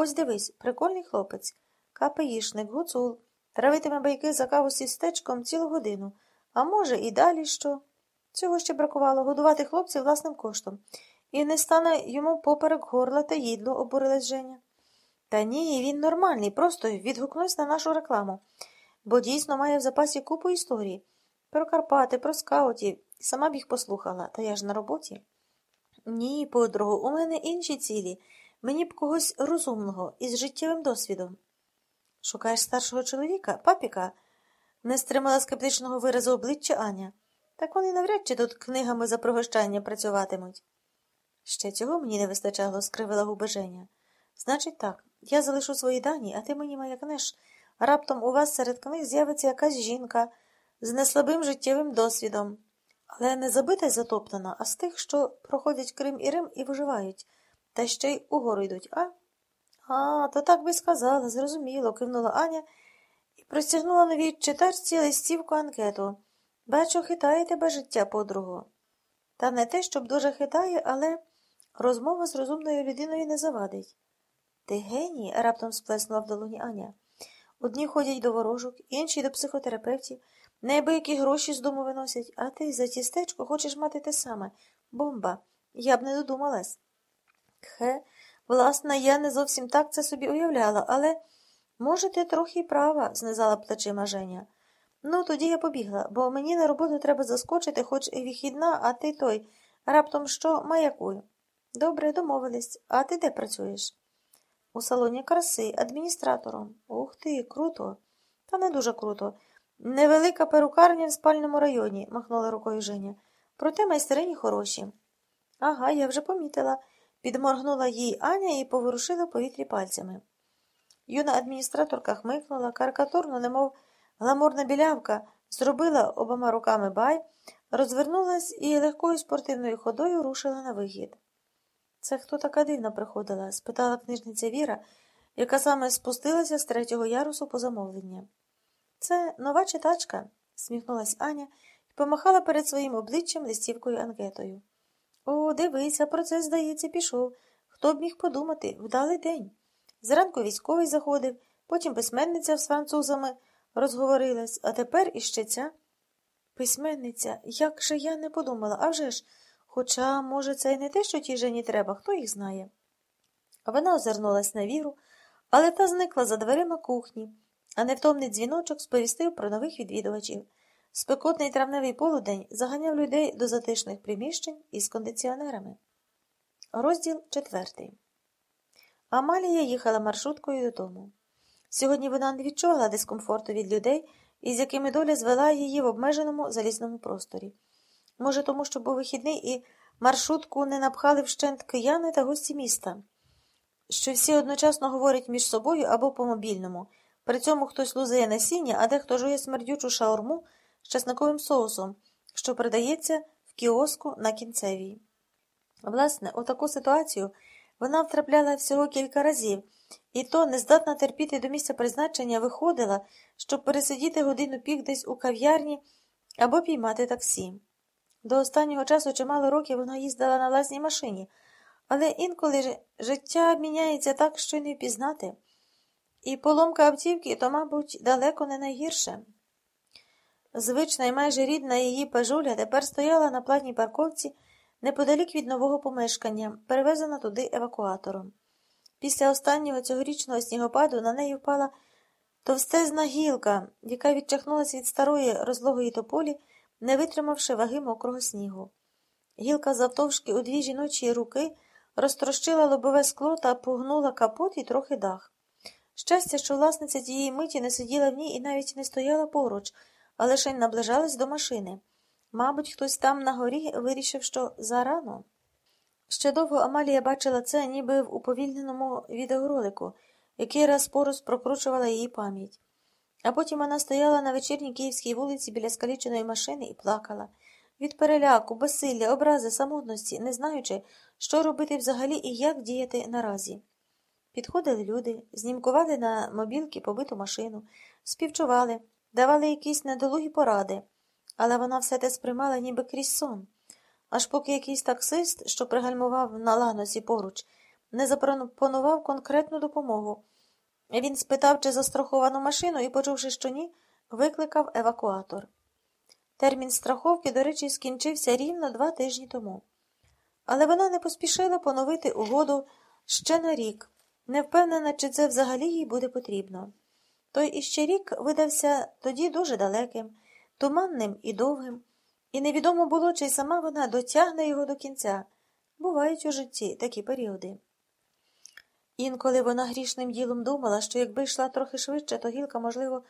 Ось дивись, прикольний хлопець, капеїшник, гуцул, травитиме байки за каву з тістечком цілу годину, а може, і далі що. Цього ще бракувало годувати хлопців власним коштом. І не стане йому поперек горла та їдло, обурилась Женя. Та ні, він нормальний, просто відгукнусь на нашу рекламу, бо дійсно має в запасі купу історій. Про Карпати, про скаутів, сама б їх послухала, та я ж на роботі. Ні, подругу, у мене інші цілі. Мені б когось розумного із життєвим досвідом. Шукаєш старшого чоловіка, папіка? не стримала скептичного виразу обличчя Аня. Так вони навряд чи тут книгами за пригощання працюватимуть. Ще цього мені не вистачало, скривила губи Женя. Значить так, я залишу свої дані, а ти мені маякнеш. Раптом у вас серед книг з'явиться якась жінка з неслабим життєвим досвідом, але не забита й затоптана, а з тих, що проходять Крим і Рим і виживають, та ще й угору йдуть, а? А, то так би сказала, зрозуміло, кивнула Аня і простягнула новій читачці листівку анкету. Бачу, хитає тебе життя, подруго. Та не те, щоб дуже хитає, але розмова з розумною людиною не завадить. Ти геній? раптом сплеснула в долоні Аня. Одні ходять до ворожок, інші до психотерапевтів, неабиякі гроші з дому виносять, а ти за тістечко хочеш мати те саме. Бомба. Я б не додумалась. Хе, власне, я не зовсім так це собі уявляла, але, може, ти трохи права, знизала плечима Женя. Ну, тоді я побігла, бо мені на роботу треба заскочити, хоч і вихідна, а ти той. Раптом що маякую. Добре, домовились. А ти де працюєш? У салоні краси, адміністратором. Ух ти, круто. Та не дуже круто. Невелика перукарня в спальному районі, махнула рукою Женя. Проте майстерині хороші. Ага, я вже помітила. Підморгнула їй Аня і поворушила повітрі пальцями. Юна адміністраторка хмикнула, карикатурно, немов гламурна білявка, зробила обома руками бай, розвернулась і легкою спортивною ходою рушила на вихід. Це хто така дивна приходила? спитала книжниця Віра, яка саме спустилася з третього ярусу по замовлення. Це нова читачка, сміхнулась Аня і помахала перед своїм обличчям листівкою анкетою. О, дивися, процес, здається, пішов. Хто б міг подумати, вдалий день. Зранку військовий заходив, потім письменниця з французами розговорилась, а тепер іще ця. Письменниця, як же я не подумала, а вже ж, хоча, може, це й не те, що тій жені треба, хто їх знає. Вона озирнулась на віру, але та зникла за дверима кухні, а невтомний дзвіночок сповістив про нових відвідувачів. Спекотний травневий полудень заганяв людей до затишних приміщень із кондиціонерами. Розділ четвертий. Амалія їхала маршруткою додому. Сьогодні вона не відчувала дискомфорту від людей, із якими доля звела її в обмеженому залізному просторі. Може, тому що був вихідний і маршрутку не напхали вщент кияни та гості міста, що всі одночасно говорять між собою або по мобільному. При цьому хтось лузає насіння, а дехто жує смердючу шаурму з чесноковим соусом, що продається в кіоску на кінцевій. Власне, у таку ситуацію вона втрапляла всього кілька разів, і то, нездатна терпіти до місця призначення, виходила, щоб пересидіти годину пік десь у кав'ярні або піймати таксі. До останнього часу чимало років вона їздила на власній машині, але інколи життя міняється так, що й не впізнати. І поломка автівки то, мабуть, далеко не найгірше. Звична і майже рідна її пажуля тепер стояла на платній парковці неподалік від нового помешкання, перевезена туди евакуатором. Після останнього цьогорічного снігопаду на неї впала товстезна гілка, яка відчахнулася від старої розлогої тополі, не витримавши ваги мокрого снігу. Гілка завтовшки у дві жіночі руки розтрощила лобове скло та погнула капот і трохи дах. Щастя, що власниця тієї миті не сиділа в ній і навіть не стояла поруч, а лише наближалась до машини. Мабуть, хтось там на горі вирішив, що зарано. Ще довго Амалія бачила це, ніби в уповільненому відеоролику, який раз по прокручувала її пам'ять. А потім вона стояла на вечірній київській вулиці біля скаліченої машини і плакала. Від переляку, безсилля, образи, самотності, не знаючи, що робити взагалі і як діяти наразі. Підходили люди, знімкували на мобілки побиту машину, співчували, давали якісь недолугі поради, але вона все те сприймала ніби крізь сон. Аж поки якийсь таксист, що пригальмував на ланосі поруч, не запропонував конкретну допомогу. Він спитав, чи застраховану машину, і, почувши, що ні, викликав евакуатор. Термін страховки, до речі, скінчився рівно два тижні тому. Але вона не поспішила поновити угоду ще на рік, не впевнена, чи це взагалі їй буде потрібно. Той іще рік видався тоді дуже далеким, туманним і довгим, і невідомо було, чи сама вона дотягне його до кінця. Бувають у житті такі періоди. Інколи вона грішним ділом думала, що якби йшла трохи швидше, то гілка, можливо,